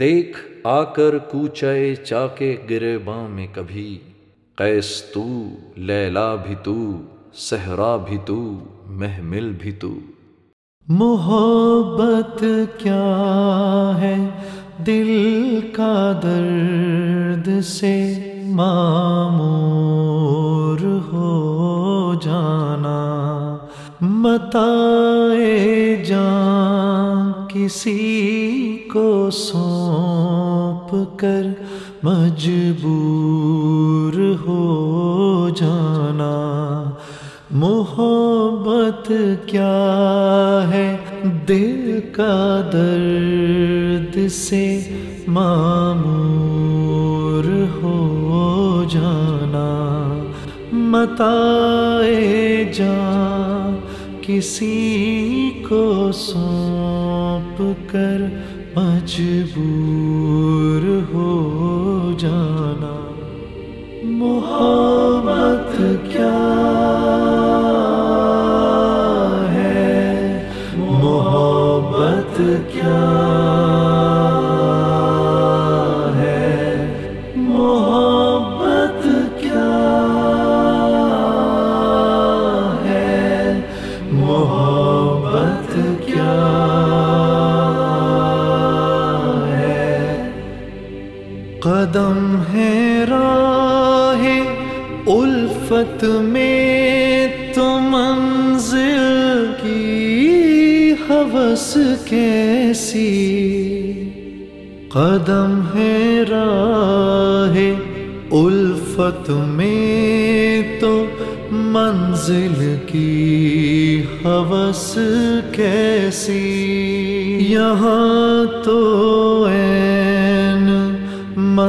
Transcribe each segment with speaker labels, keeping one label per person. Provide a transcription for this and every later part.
Speaker 1: دیکھ، آ کر کوچے چا کے گرے باں میں کبھی۔ قیس تو، لیلا بھی تو، صحرا بھی تو، محمل بھی تو۔
Speaker 2: محبت کیا ہے دل کا درد سے؟ معمور ہو جانا۔ متا جان کسی کو سونپ کر مجبور ہو جانا۔ محبت کیا ہے دل کا درد سے معمور ہو جانا۔ متا جان کسی کو سونپ کر مجبور ہو جانا۔ محبت کیا ہے؟ محبت کیا ہے راہ الفت میں تو منزل کی حوث کیسی قدم ہے راہ الفت میں تو منزل کی حوث کیسی یہاں تو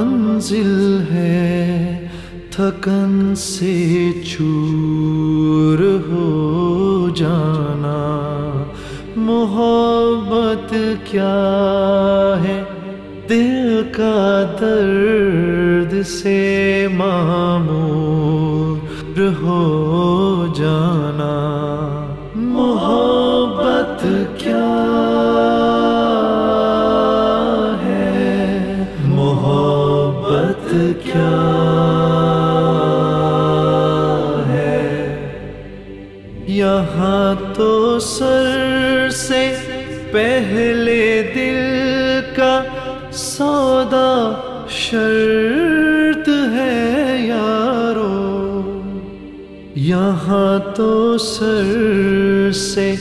Speaker 2: منزل ہے، تھکن سے چور ہو جانا۔ محبت کیا ہے؟ دل کا درد سے معمور ہو جانا۔ کیا ہے یہاں تو سر سے پہلے دل کا سودا شرط ہے یارو یہاں تو سر سے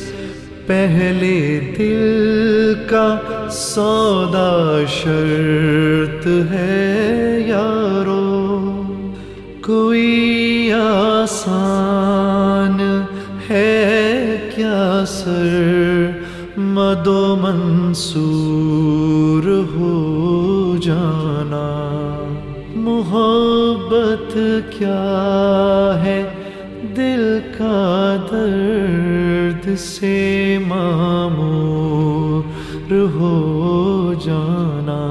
Speaker 2: پہلے دل کا سودا شرط ہے یارو، کوئی آسان ہے کیا سر؟ مدو منصور ہو جانا۔ محبت کیا ہے دل کا درد سے معمور ہو جانا۔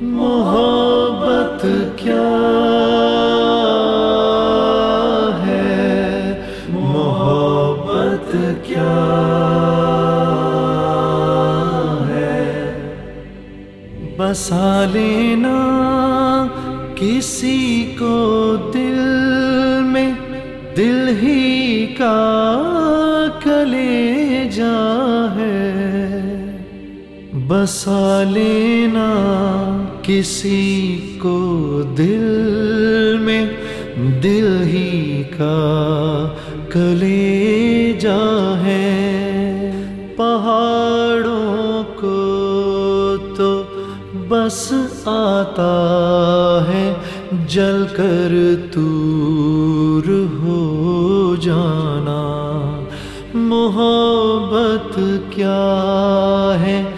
Speaker 2: محبت کیا ہے؟ محبت کیا ہے؟ بسا لینا کسی کو دل میں، دل ہی کا بسا لینا کسی کو دل میں، دل ہی کا کلے جا ہے۔ پہاڑوں کو تو بس آتا ہے، جل کر تور ہو جانا۔ محبت کیا ہے؟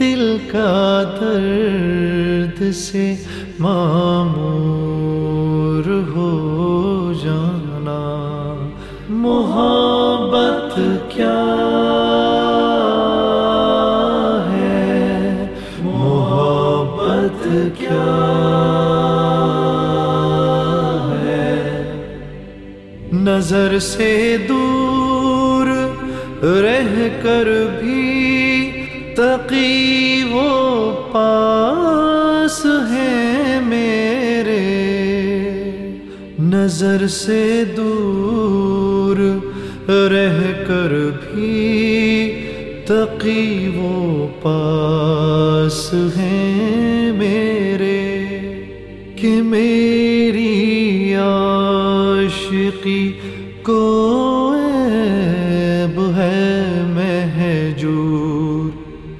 Speaker 2: دل کا درد سے معمور ہو جانا۔ محبت کیا ہے؟ محبت کیا ہے؟ نظر سے دور رہ کر بھی تقی وہ پا ہیں میرے نظر سے دور رہ کر بھی تقی وہ پاس ہیں میرے کہ میری عاشقی کو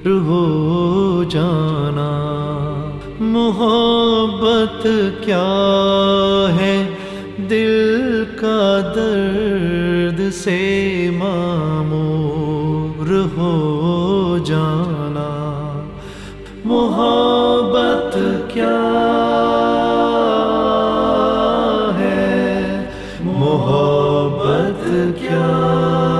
Speaker 2: ہو جانا۔ محبت کیا ہے؟ دل کا درد سے معمور ہو جانا۔ محبت کیا ہے محبت کیا ہے؟ محبت کیا